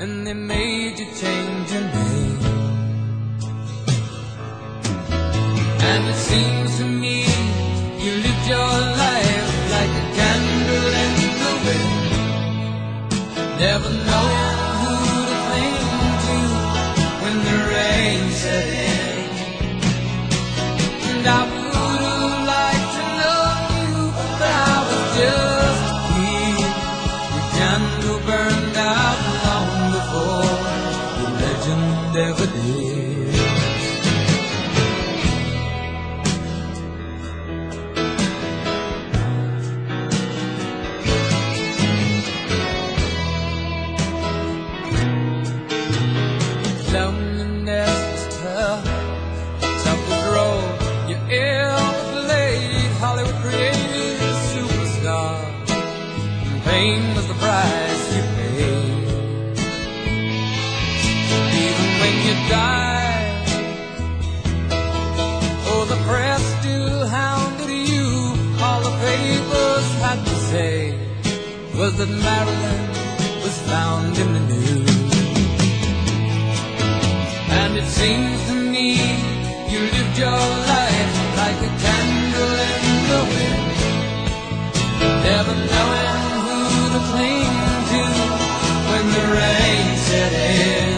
and they made you change your name. And it seems to me you lived your life like a candle in the wind. Never know who to cling to when the rain set in. And I but Marilyn was found in the news. And it seems to me you lived your life like a candle in the wind, never knowing who to cling to when the rain set in.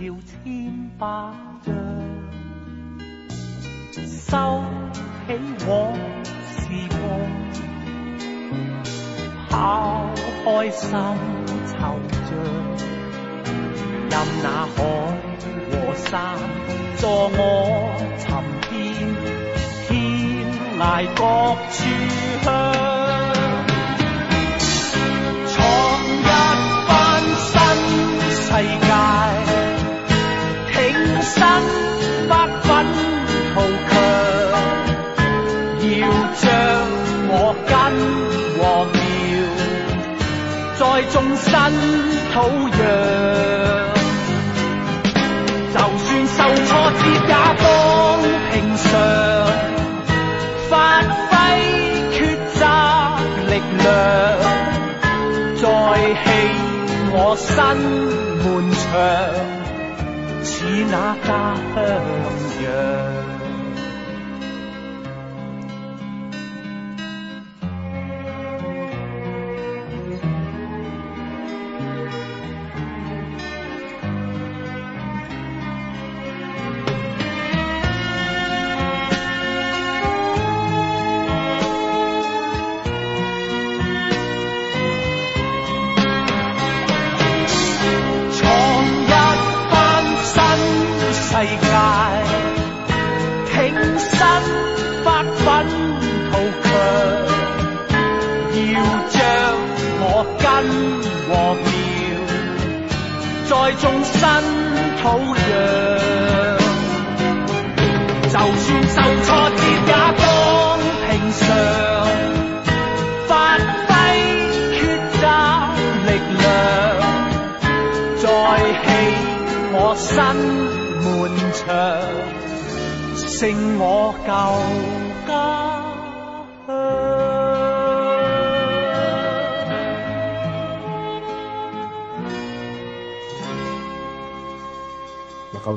调千百样，收起往事梦，抛开心惆怅，任那海和山助我寻遍天涯各处乡。新土壤，就算受挫折也当平常，发挥抉择力量，再起我新门墙，似那家乡样。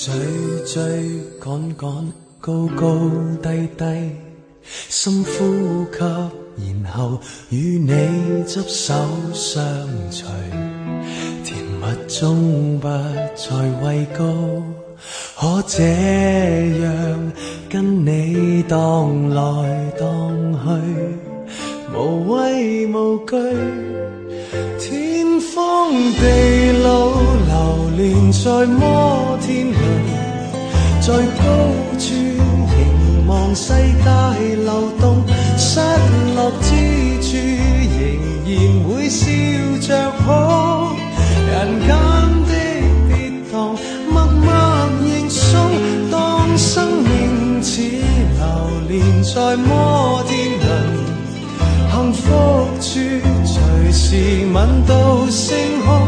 追追赶赶，高高低低，深呼吸，然后与你执手相随，甜蜜中不再畏高，可这样跟你荡来荡去，无畏无惧，天荒地老。连在摩天轮，在高处凝望世界流动，失落之处仍然会笑着哭。人间的跌宕，默默认送。当生命似流连在摩天轮，幸福处随时吻到星空。